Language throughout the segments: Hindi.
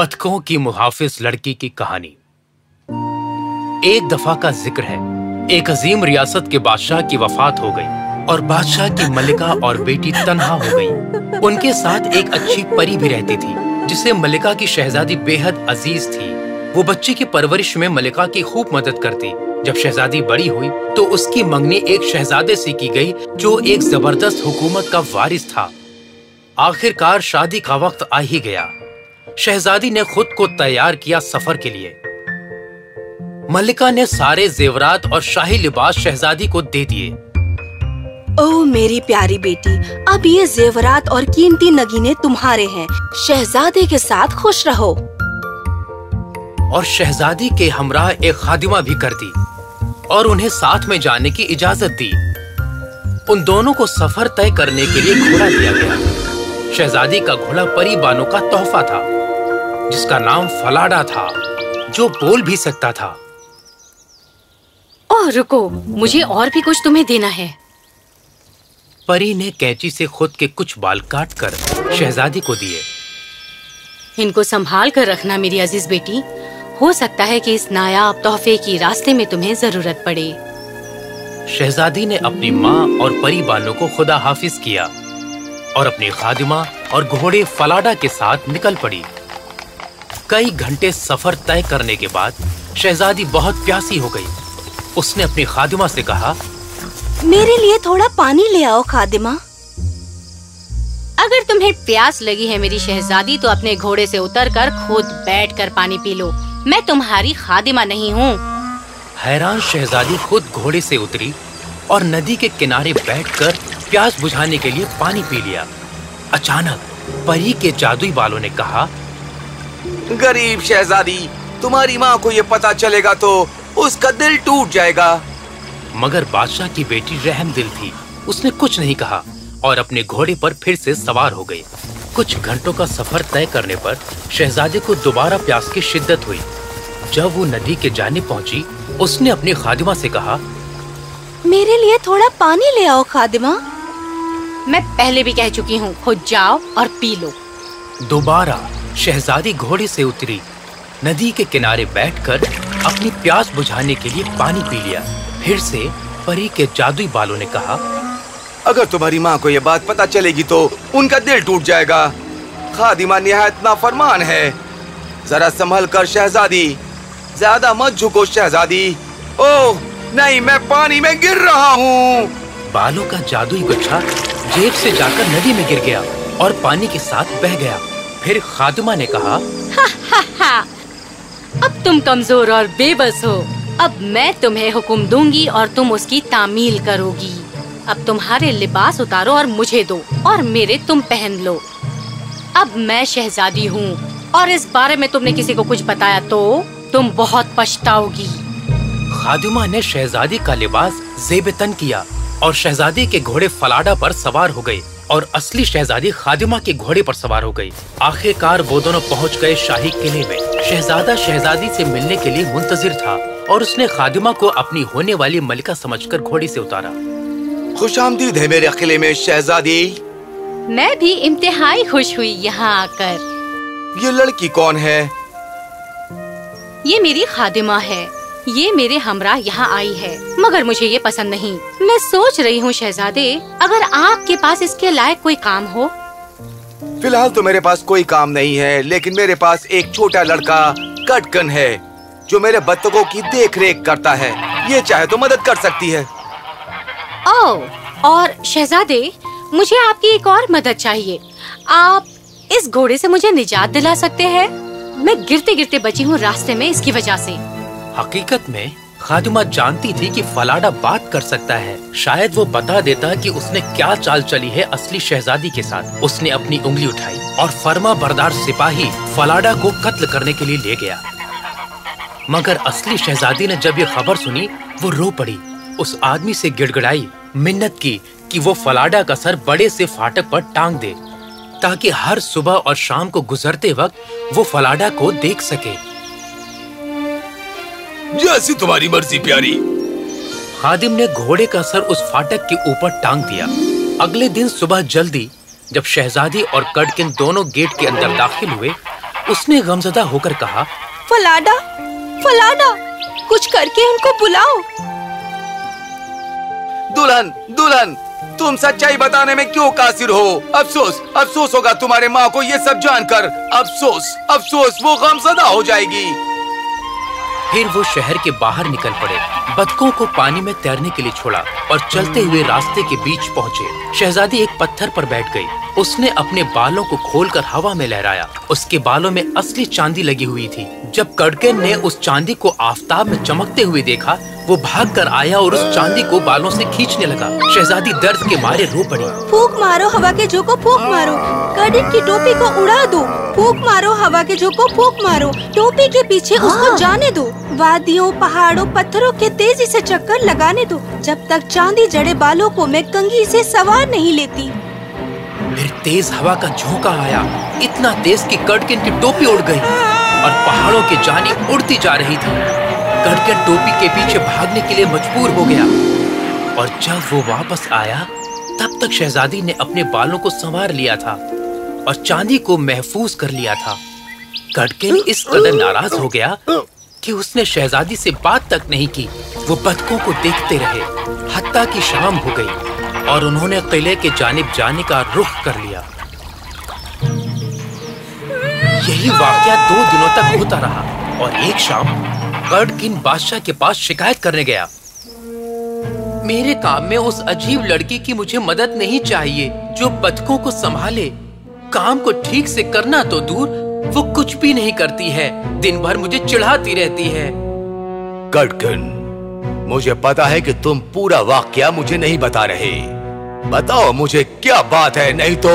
बतखों की मुहाफिज लड़की की कहानी। एक दफ़ा का ज़िक्र है। एक अजीम रियासत के बादशाह की वफात हो गई और बादशाह की मलिका और बेटी तनहा हो गई। उनके साथ एक अच्छी परी भी रहती थी, जिसे मलिका की शहजादी बेहद अज़ीज़ थी। वो बच्चे की परवरिश में मलिका की खूब मदद करती। जब शहजादी बड़ी हुई तो उसकी मंगनी एक शहजादे से की गई, जो एक ज़बरदस्त हुकूमत का वारिस था। आखिरकार शादी का वक्त आ ही गया। शहजादी ने खुद को तैयार किया सफ़र के लिए। मल्लिका ने सारे जेवरात और शाही लिबास शहजादी को दे दिए। ओह मेरी प्यारी बेटी अब ये जेवरात और कीमती नगीने तुम्हारे हैं। शहजादे के साथ खुश रहो। और शहजादी के हमरा एक खादिमा भी कर दी और उन्हें साथ में जाने की इजाज़त दी। उन दोनों को सफ़र तय करने के लिए घोड़ा दिया गया। शहजादी का घोड़ा परी बानो का तोहफा था। जिसका नाम फलाडा था जो बोल भी सकता था। ओह रुको मुझे और भी कुछ तुम्हें देना है। परी ने कैंची से खुद के कुछ बाल काट कर शहजादी को दिए। इनको संभाल कर रखना मेरी अज़ीज़ बेटी। हो सकता है कि इस नायाब तोहफे की रास्ते में तुम्हें ज़रूरत पड़े। शहजादी ने अपनी माँ और परी बालों को खुदा हाफिज किया और अपनी खादिमा और घोड़े फलाडा के साथ निकल पड़ी। कई घंटे सफ़र तय करने के बाद शहजादी बहुत प्यासी हो गई। उसने अपनी खादिमा से कहा मेरे लिए थोड़ा पानी ले आओ खादिमा। अगर तुम्हें प्यास लगी है मेरी शहजादी तो अपने घोड़े से उतरकर खुद बैठकर पानी पी लो। मैं तुम्हारी खादिमा नहीं हूँ। हैरान शहजादी खुद घोड़े से उतरी और नदी के किनारे बैठकर प्यास बुझाने के लिए पानी पी लिया। अचानक परी के जादुई बालों ने कहा गरीब शहजादी तुम्हारी माँ को ये पता चलेगा तो उसका दिल टूट जाएगा। मगर बादशाह की बेटी रहम दिल थी। उसने कुछ नहीं कहा और अपने घोड़े पर फिर से सवार हो गई। कुछ घंटों का सफ़र तय करने पर शहजादे को दोबारा प्यास की शिद्दत हुई। जब वो नदी के जाने पहुँची उसने अपनी खादिमा से कहा मेरे लिए थोड़ा पानी ले आओ खादिमा। मैं पहले भी कह चुकी हूँ खुद जाओ और पी लो। दोबारा शहजादी घोड़े से उतरी। नदी के किनारे बैठकर अपनी प्यास बुझाने के लिए पानी पी लिया। फिर से परी के जादुई बालों ने कहा अगर तुम्हारी माँ को यह बात पता चलेगी तो उनका दिल टूट जाएगा। खादिमा निहायत फरमान है। जरा संभल कर शहजादी। ज़्यादा मत झुको शहजादी। ओह नहीं मैं पानी में गिर रहा हूँ। बालों का जादुई गुच्छा जेब से जाकर नदी में गिर गया और पानी के साथ बह गया। फिर खादुमा ने कहा हा, हा, हा। अब तुम कमज़ोर और बेबस हो। अब मैं तुम्हें हुक्म दूँगी और तुम उसकी तामील करोगी। अब तुम्हारे लिबास उतारो और मुझे दो और मेरे तुम पहन लो। अब मैं शहजादी हूँ और इस बारे में तुमने किसी को कुछ बताया तो तुम बहुत पछताओगी। खादुमा ने शहजादी का लिबास जेबतन किया और शहजादी के घोड़े फलाडा पर सवार हो गई और असली शहजादी खादिमा के घोड़े पर सवार हो गई। आखिरकार वो दोनों पहुँच गए शाही किले में। शहजादा शहजादी से मिलने के लिए मुंतजिर था और उसने खादिमा को अपनी होने वाली मलिका समझकर घोड़े से उतारा। खुश आमदीद है मेरे किले में शहजादी। मैं भी इम्तिहाई खुश हुई यहाँ आकर। ये लड़की कौन है? ये मेरी खादिमा है। ये मेरे हमरा यहाँ आई है मगर मुझे ये पसंद नहीं। मैं सोच रही हूँ शहजादे अगर आपके पास इसके लायक कोई काम हो। फ़िलहाल तो मेरे पास कोई काम नहीं है लेकिन मेरे पास एक छोटा लड़का कटकन है जो मेरे बत्तखों की देख रेख करता है। ये चाहे तो मदद कर सकती है। ओ, और शहजादे मुझे आपकी एक और मदद चाहिए। आप इस घोड़े से मुझे निजात दिला सकते हैं? मैं गिरते गिरते बची हूँ रास्ते में इसकी वजह से। हकीकत में, खादिमा जानती थी कि फलाडा बात कर सकता है। शायद वो बता देता कि उसने क्या चाल चली है असली शहजादी के साथ। उसने अपनी उंगली उठाई और फर्मा बरदार सिपाही फलाडा को कत्ल करने के लिए ले गया। मगर असली शहजादी ने जब ये खबर सुनी, वो रो पड़ी। उस आदमी से गिड़गड़ाई, मिन्नत की कि वो फलाडा का सर बड़े से फाटक पर टांग दे, ताकि हर सुबह और शाम को गुजरते वक्त वो फलाडा को देख सके। जैसी तुम्हारी मर्ज़ी प्यारी। खादिम ने घोड़े का सर उस फाटक के ऊपर टांग दिया। अगले दिन सुबह जल्दी जब शहजादी और कड़किन दोनों गेट के अंदर दाखिल हुए उसने गमजदा होकर कहा फलाडा फलाडा कुछ करके उनको बुलाओ। दुल्हन दुल्हन तुम सच्चाई बताने में क्यों कासिर हो? अफसोस अफसोस होगा तुम्हारे माँ को ये सब जानकर। अफसोस अफसोस वो गमजदा हो जाएगी। फिर वो शहर के बाहर निकल पड़े। बदकों को पानी में तैरने के लिए छोड़ा और चलते हुए रास्ते के बीच पहुँचे। शहजादी एक पत्थर पर बैठ गई। उसने अपने बालों को खोलकर हवा में लहराया। उसके बालों में असली चांदी लगी हुई थी। जब कड़कन ने उस चांदी को आफताब में चमकते हुए देखा वो भाग कर आया और उस चांदी को बालों से खींचने लगा। शहजादी दर्द के मारे रो पड़ी। फूक मारो हवा के झोंको फूक मारो। कड़क की टोपी को उड़ा दो। फूक मारो हवा के झोंको फूक मारो। टोपी के पीछे उसको जाने दो। वादियों पहाड़ों पत्थरों के तेज़ी से चक्कर लगाने दो। जब तक चांदी जड़े बालों को मैं कंघी से सवार नहीं लेती। फिर तेज हवा का झोंका आया। इतना तेज कि कड़किन की टोपी उड़ गई और पहाड़ों की जानी उड़ती जा रही थी। कड़किन टोपी के पीछे भागने के लिए मजबूर हो गया। और जब वो वापस आया, तब तक शहजादी ने अपने बालों को संवार लिया था और चांदी को महफूज कर लिया था। कड़किन इस कदर नाराज़ हो गया कि उसने शहजादी से बात तक नहीं की। वो बतकों को देखते रहे हत्ता की शाम हो गई। और उन्होंने किले के जानिब जाने का रुख कर लिया। यही वाकया दो दिनों तक होता रहा और एक शाम बर्डकिन बादशाह के पास शिकायत करने गया। मेरे काम में उस अजीब लड़की की मुझे मदद नहीं चाहिए, जो बतकों को संभाले। काम को ठीक से करना तो दूर, वो कुछ भी नहीं करती है। दिन भर मुझे चिढ़ाती रहती है। कड़कन मुझे पता है कि तुम पूरा वाक्य मुझे नहीं बता रहे। बताओ मुझे क्या बात है नहीं तो।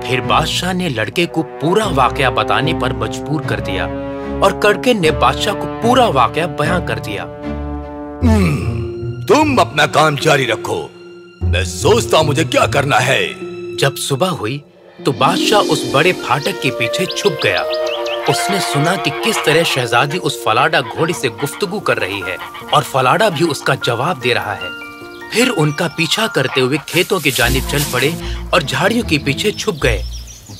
फिर बादशाह ने लड़के को पूरा वाकया बताने पर मजबूर कर दिया और कड़के ने बादशाह को पूरा वाक्य बयां कर दिया। तुम अपना काम जारी रखो। मैं सोचता हूँ मुझे क्या करना है। जब सुबह हुई तो बादशाह उस बड़े फाटक के पीछे छुप गया। उसने सुना कि किस तरह शहजादी उस फलाडा घोड़ी से गुफ्तगू कर रही है और फलाडा भी उसका जवाब दे रहा है। फिर उनका पीछा करते हुए खेतों की जानिब चल पड़े और झाड़ियों के पीछे छुप गए।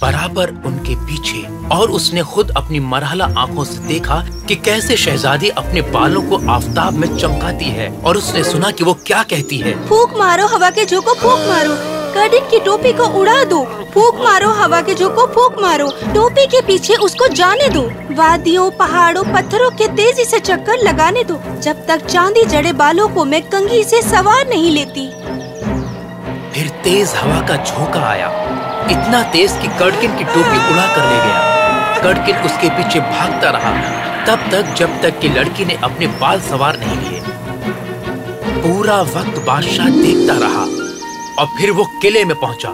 बराबर उनके पीछे और उसने खुद अपनी मरहला आँखों से देखा कि कैसे शहजादी अपने बालों को आफताब में चमकाती है और उसने सुना कि वो क्या कहती है। फूक मारो, हवा के झोंको फूक मारो। कर्डिन की टोपी को उड़ा दो। फूक मारो, हवा के झोंको फूक मारो। टोपी के पीछे उसको जाने दो। वादियों, पहाड़ों, पत्थरों के तेज़ी से चक्कर लगाने दो। जब तक चांदी जड़े बालों को मैं कंघी से सवार नहीं लेती। फिर तेज हवा का झोंका आया। इतना तेज कि कड़किन की टोपी उड़ा कर ले गया। कड़किन उसके पीछे भागता रहा। तब तक, जब तक कि लड़की ने अपने बाल सवार नहीं लिए। पूरा वक्त बादशाह देखता रहा। और फिर वो किले में पहुँचा।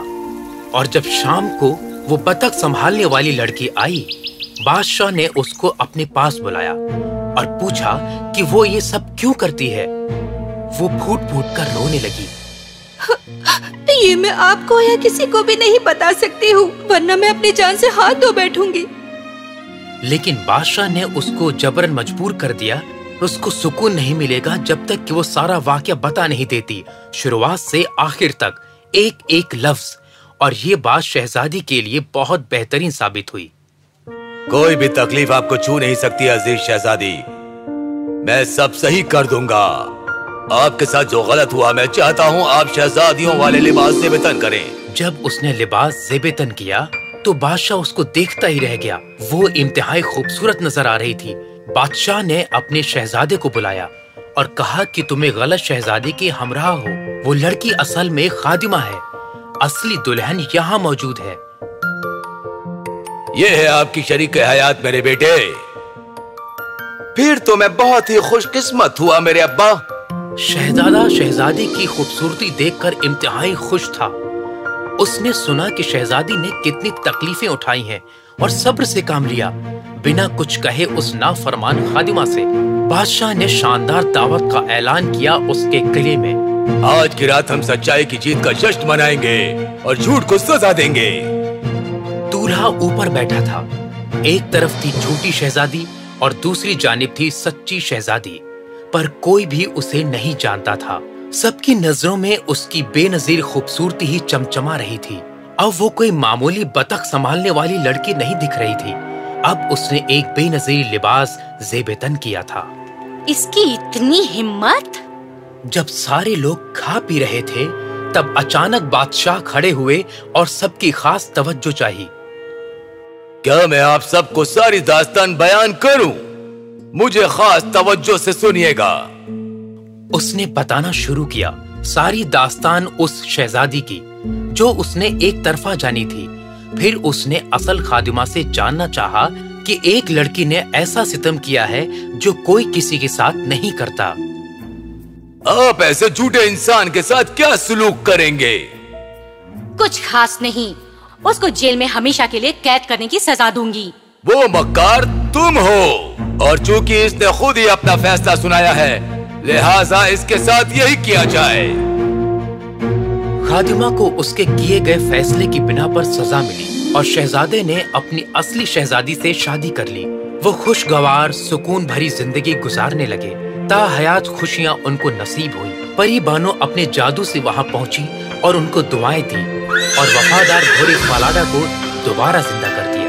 और जब शाम को वो बतख संभालने वाली लड़की आई बादशाह ने उसको अपने पास बुलाया और पूछा कि वो ये सब क्यों करती है? वो फूट फूट कर रोने लगी। ये मैं आपको या किसी को भी नहीं बता सकती हूँ वरना मैं अपनी जान से हाथ धो बैठूँगी। लेकिन बादशाह ने उसको जबरन मजबूर कर दिया उसको सुकून नहीं मिलेगा जब तक कि वो सारा वाक्य बता नहीं देती। शुरुआत से आखिर तक एक एक लफ्ज। और ये बात शहजादी के लिए बहुत बेहतरीन साबित हुई। कोई भी तकलीफ़ आपको छू नहीं सकती अज़ीज़ शहजादी। मैं सब सही कर दूँगा। आपके साथ जो गलत हुआ मैं चाहता हूँ आप शहजादियों वाले लिबास से वेतन करें। जब उसने लिबास जेबेतन किया तो बादशाह उसको देखता ही रह गया। वो इंतहाई खूबसूरत नज़र आ रही थी। बादशाह ने अपने शहजादे को बुलाया और कहा कि तुम्हें गलत शहजादी के हमराह हो। वो लड़की असल में खादिमा है। असली दुल्हन यहाँ मौजूद है। ये है आपकी शरीक हयात मेरे बेटे। फिर तो मैं बहुत ही खुशकिस्मत हुआ मेरे अब्बा। शहजादा शहजादी की खूबसूरती देखकर इम्तिहाई खुश था। उसने सुना कि शहजादी ने कितनी तकलीफें उठाई हैं। और सब्र से काम लिया। बिना कुछ कहे उस नाफरमान खादिमा से बादशाह ने शानदार दावत का ऐलान किया उसके किले में। आज की रात हम सच्चाई की जीत का जश्न मनाएँगे और झूठ को सजा देंगे। दूल्हा ऊपर बैठा था। एक तरफ़ थी झूठी शहजादी और दूसरी जानिब थी सच्ची शहजादी। पर कोई भी उसे नहीं जानता था। सबकी नज़रों में उसकी बेनजीर खूबसूरती ही चमचमा रही थी। अब वो कोई मामूली बतख संभालने वाली लड़की नहीं दिख रही थी। अब उसने एक बेनजीर लिबास जेबेतन किया था। इसकी इतनी हिम्मत? जब सारे लोग खा पी रहे थे तब अचानक बादशाह खड़े हुए और सबकी खास तवज्जो चाहिए। क्या मैं आप सबको सारी दास्तान बयान करूँ? मुझे खास तवज्जो से सुनिएगा। उसने बताना शुरू किया। सारी दास्तान उस शहजादी की जो उसने एक तरफा जानी थी। फिर उसने असल खादिमा से जानना चाहा कि एक लड़की ने ऐसा सितम किया है जो कोई किसी के साथ नहीं करता। आप ऐसे झूठे इंसान के साथ क्या सुलूक करेंगे? कुछ खास नहीं। उसको जेल में हमेशा के लिए कैद करने की सजा दूँगी। वो मक्कार तुम हो। और चूँकि इसने खुद ही अपना फैसला सुनाया है लिहाजा इसके साथ यही किया जाए। खादिमा को उसके किए गए फैसले की बिना पर सजा मिली और शहजादे ने अपनी असली शहजादी से शादी कर ली। वो खुशगवार, सुकून भरी ज़िंदगी गुजारने लगे। ताहयात खुशियाँ उनको नसीब हुई। परी बानो अपने जादू से वहाँ पहुँची और उनको दुआएँ दी और वफादार घोड़े फालाडा को दोबारा ज़िंदा कर दिया।